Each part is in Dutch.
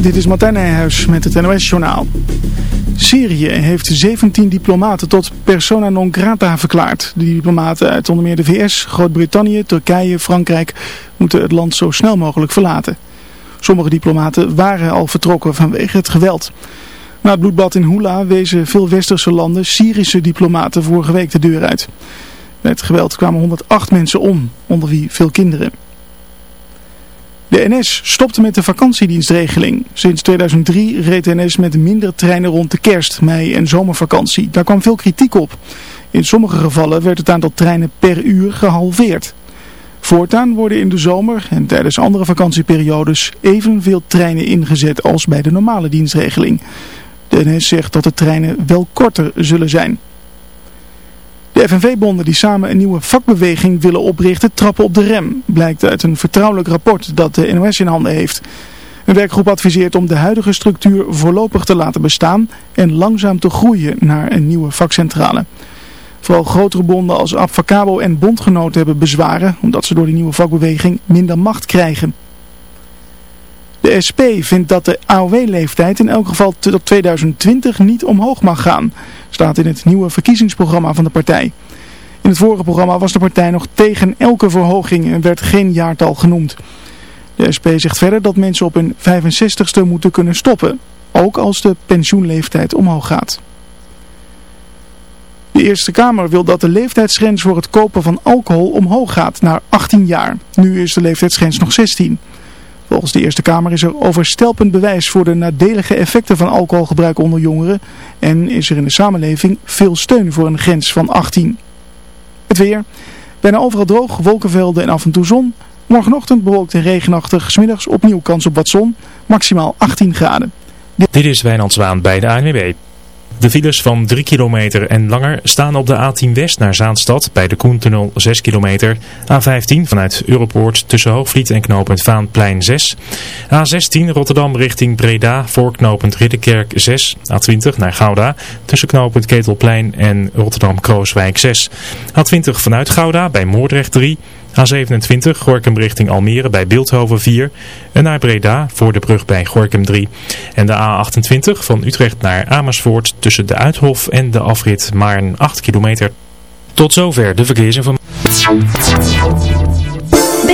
Dit is Martijn Nijhuis met het NOS-journaal. Syrië heeft 17 diplomaten tot persona non grata verklaard. De diplomaten uit onder meer de VS, Groot-Brittannië, Turkije, Frankrijk moeten het land zo snel mogelijk verlaten. Sommige diplomaten waren al vertrokken vanwege het geweld. Na het bloedbad in Hula wezen veel westerse landen Syrische diplomaten vorige week de deur uit. Bij het geweld kwamen 108 mensen om, onder wie veel kinderen. De NS stopte met de vakantiedienstregeling. Sinds 2003 reed de NS met minder treinen rond de kerst, mei en zomervakantie. Daar kwam veel kritiek op. In sommige gevallen werd het aantal treinen per uur gehalveerd. Voortaan worden in de zomer en tijdens andere vakantieperiodes evenveel treinen ingezet als bij de normale dienstregeling. De NS zegt dat de treinen wel korter zullen zijn. De FNV-bonden die samen een nieuwe vakbeweging willen oprichten trappen op de rem, blijkt uit een vertrouwelijk rapport dat de NOS in handen heeft. Een werkgroep adviseert om de huidige structuur voorlopig te laten bestaan en langzaam te groeien naar een nieuwe vakcentrale. Vooral grotere bonden als Abfacabo en bondgenoten hebben bezwaren omdat ze door die nieuwe vakbeweging minder macht krijgen. De SP vindt dat de AOW-leeftijd in elk geval tot 2020 niet omhoog mag gaan, staat in het nieuwe verkiezingsprogramma van de partij. In het vorige programma was de partij nog tegen elke verhoging en werd geen jaartal genoemd. De SP zegt verder dat mensen op hun 65ste moeten kunnen stoppen, ook als de pensioenleeftijd omhoog gaat. De Eerste Kamer wil dat de leeftijdsgrens voor het kopen van alcohol omhoog gaat naar 18 jaar. Nu is de leeftijdsgrens nog 16 Volgens de Eerste Kamer is er overstelpend bewijs voor de nadelige effecten van alcoholgebruik onder jongeren en is er in de samenleving veel steun voor een grens van 18. Het weer. Bijna overal droog, wolkenvelden en af en toe zon. Morgenochtend bewolkt en regenachtig, smiddags opnieuw kans op wat zon, maximaal 18 graden. Dit is Wijnand Zwaan bij de ANWB. De files van 3 kilometer en langer staan op de A10 West naar Zaanstad bij de Koentunnel 6 kilometer. A15 vanuit Europoort tussen Hoogvliet en knooppunt Vaanplein 6. A16 Rotterdam richting Breda voor knooppunt Ridderkerk 6. A20 naar Gouda tussen knooppunt Ketelplein en Rotterdam-Krooswijk 6. A20 vanuit Gouda bij Moordrecht 3. A27 Gorkum richting Almere bij Beeldhoven 4 en naar Breda voor de brug bij Gorkum 3. En de A28 van Utrecht naar Amersfoort tussen de Uithof en de afrit Maarn 8 kilometer. Tot zover de verkeersinformatie.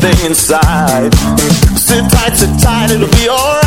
can't see a thing inside. Sit tight, sit tight, it'll be alright.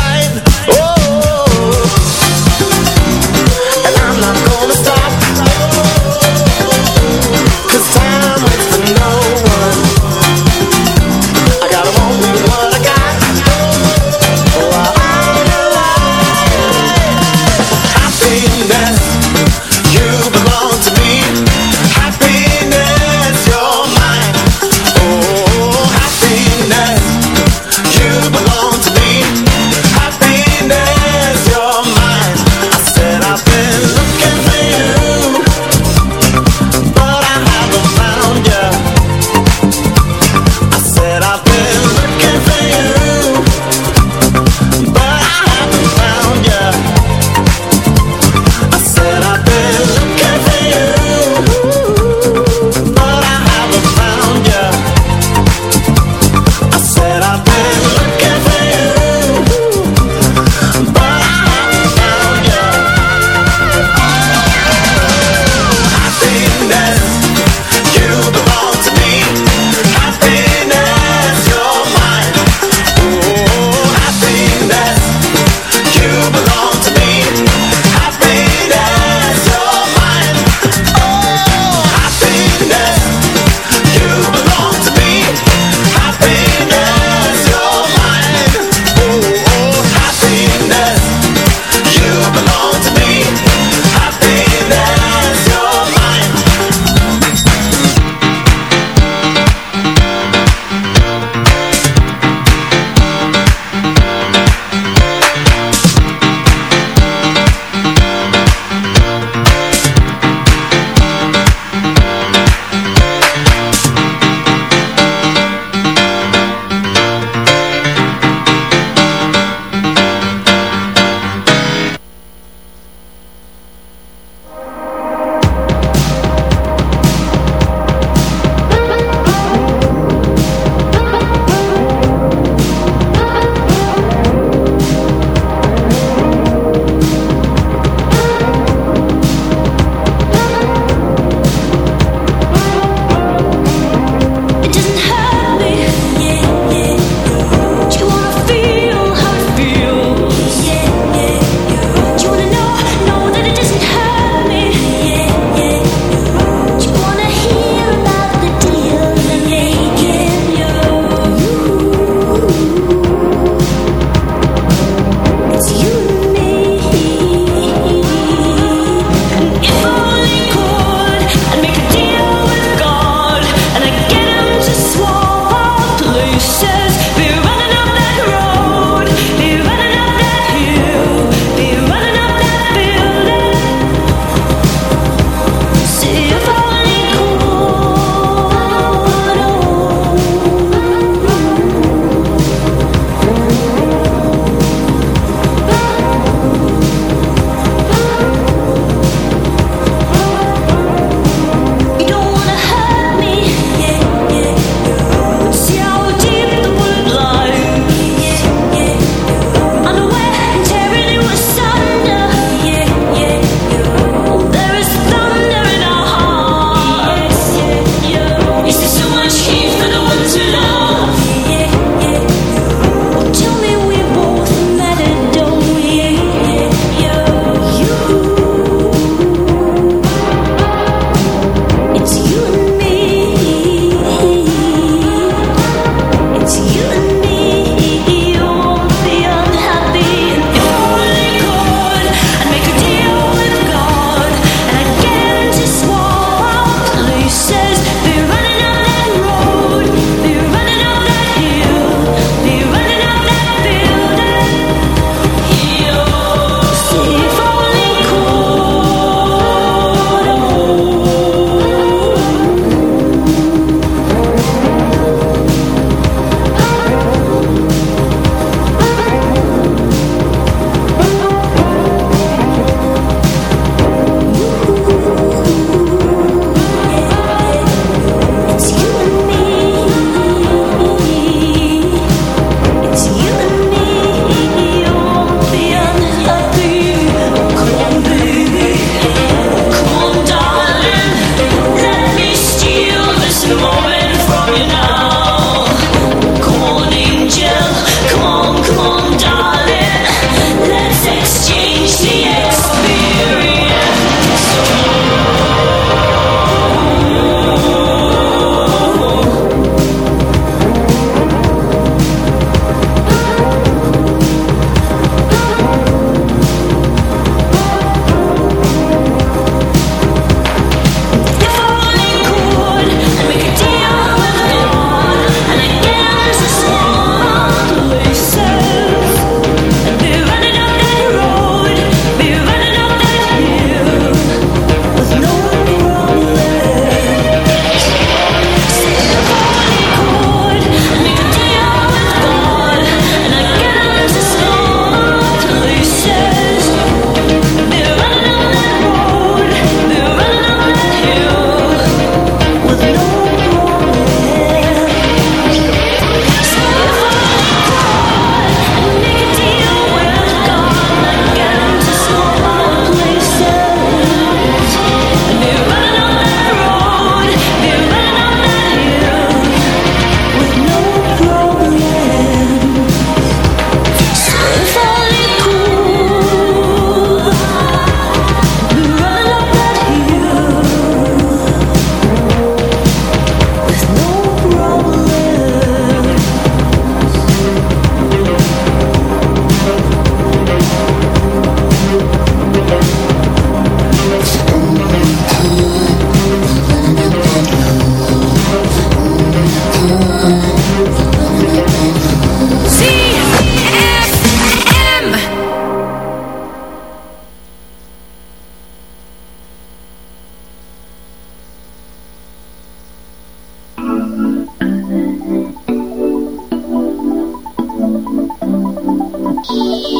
Música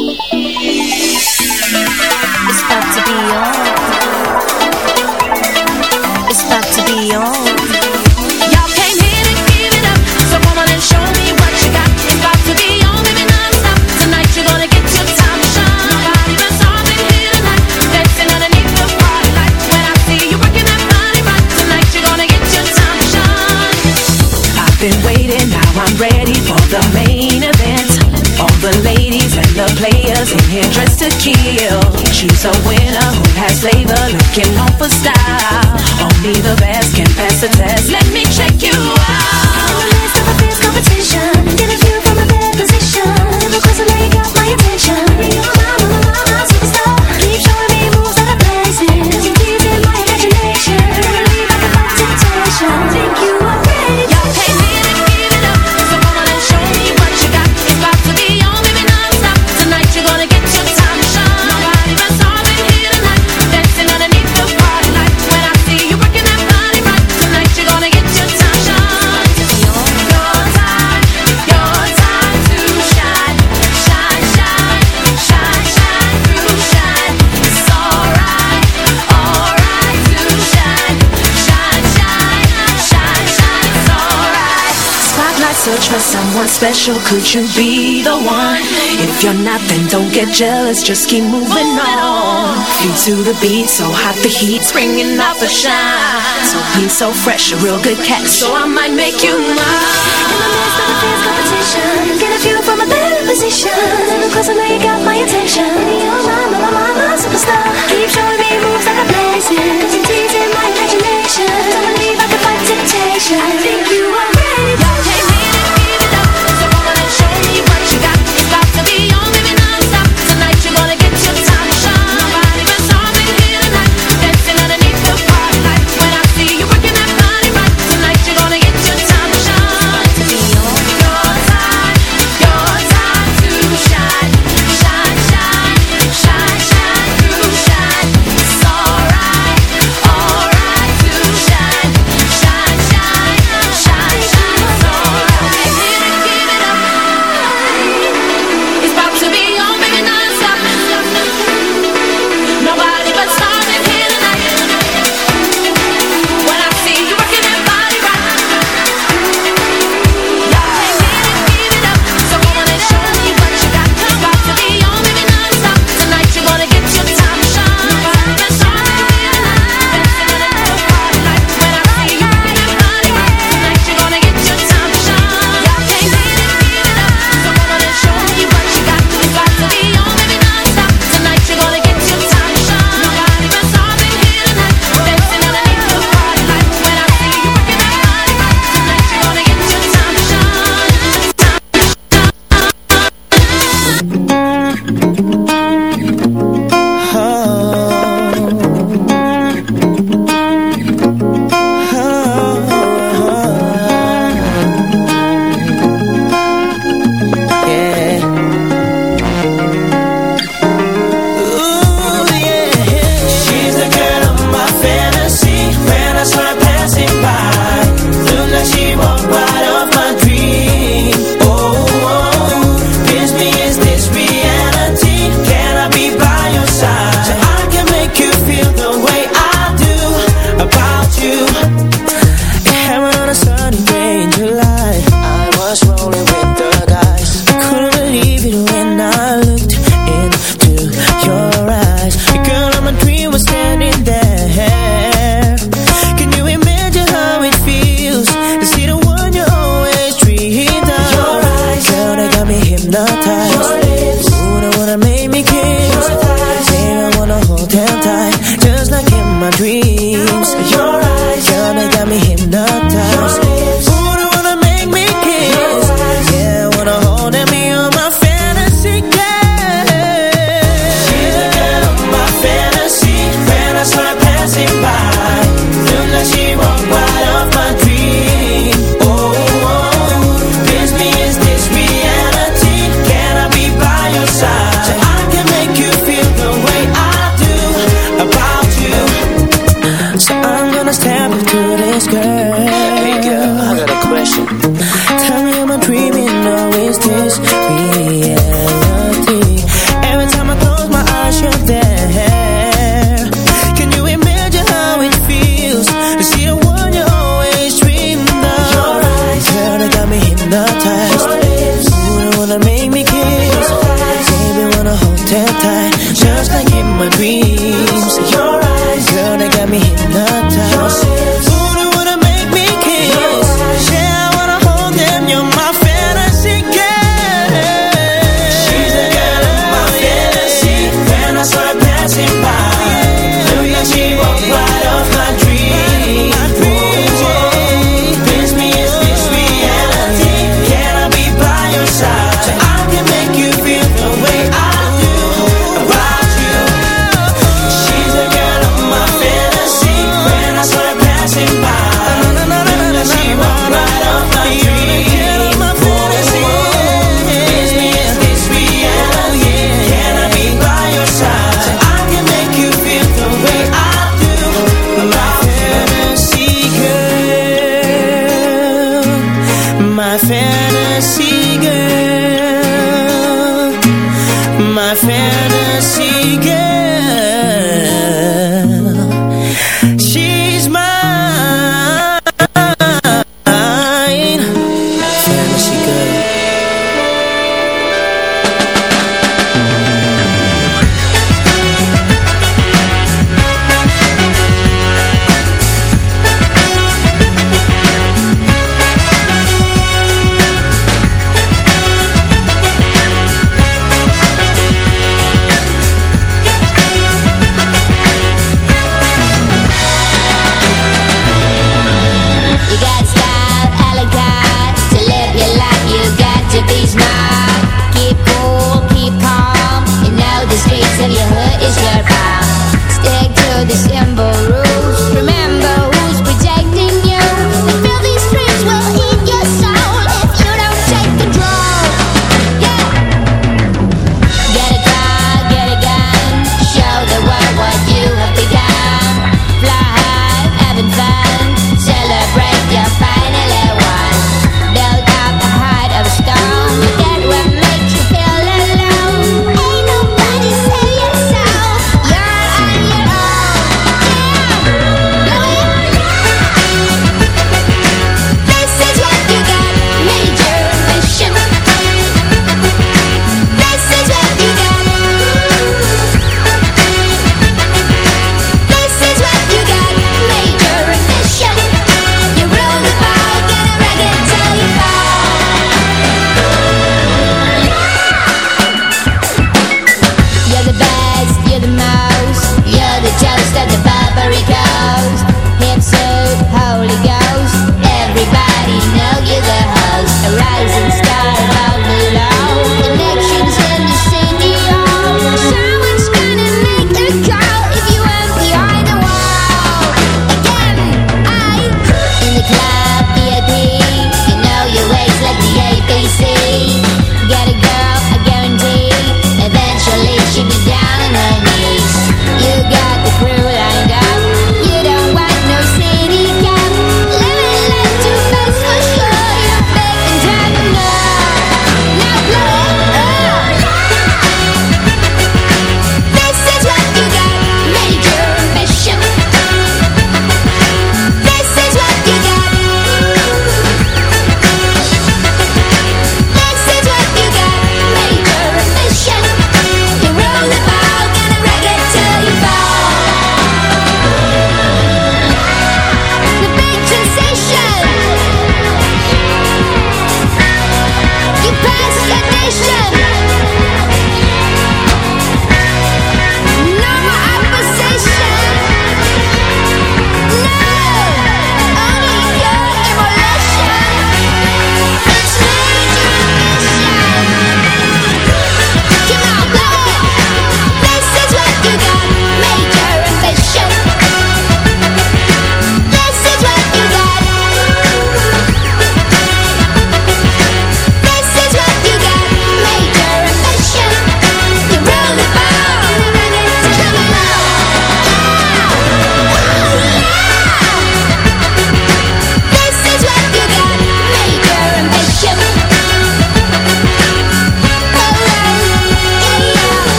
It's a winner who has flavor, looking on for style. Only the best can pass the test. Let me check you special, could you be the one? If you're not, then don't get jealous, just keep moving on. Feet to the beat, so hot the heat's bringing off the shine. So clean, so fresh, a real good catch, so I might make you mine. In the midst of a fierce competition, get a view from a better position. course i know you got my attention. You're my, my, my, my superstar. Keep showing me moves like a blazing.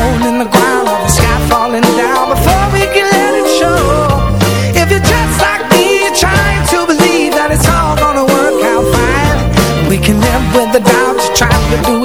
in the ground Or the sky falling down. Before we can let it show If you're just like me trying to believe That it's all gonna work out fine. We can live with the doubts You try to do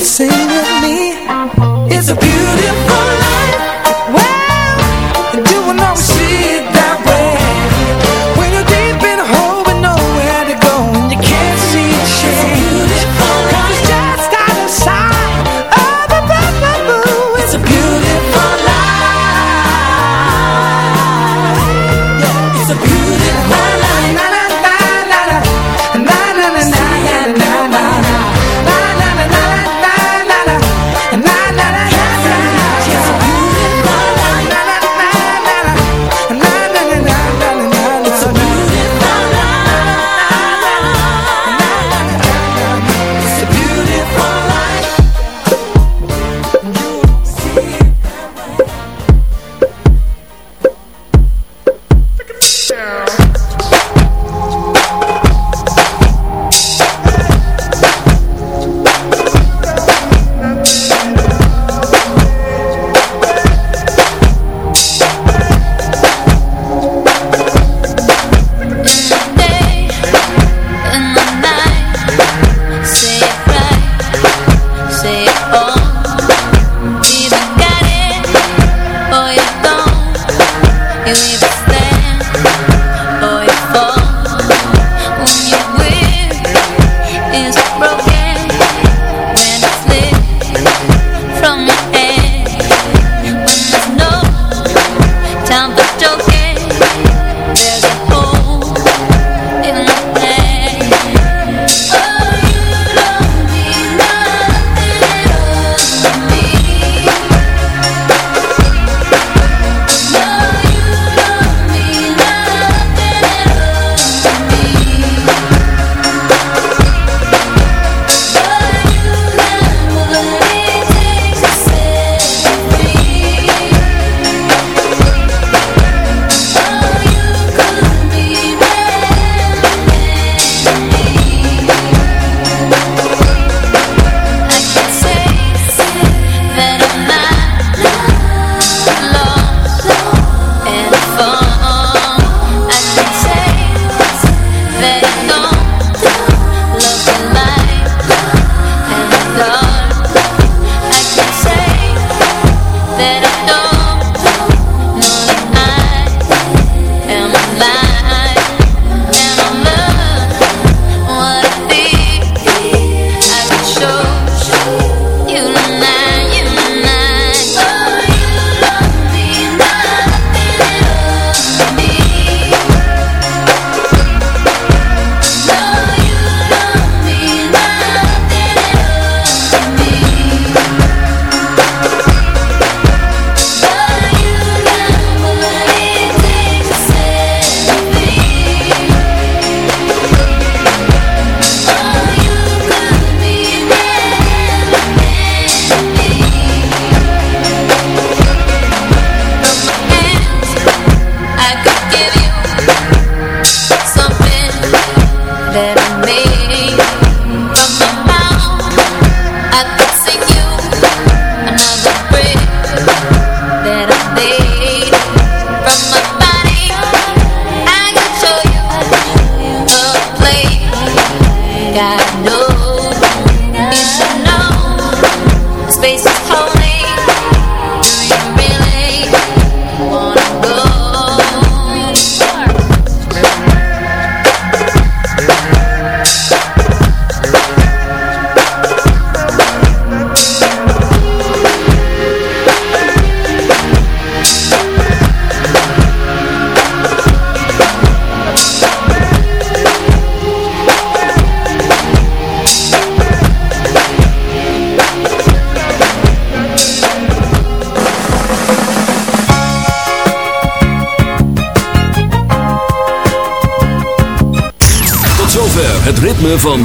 sing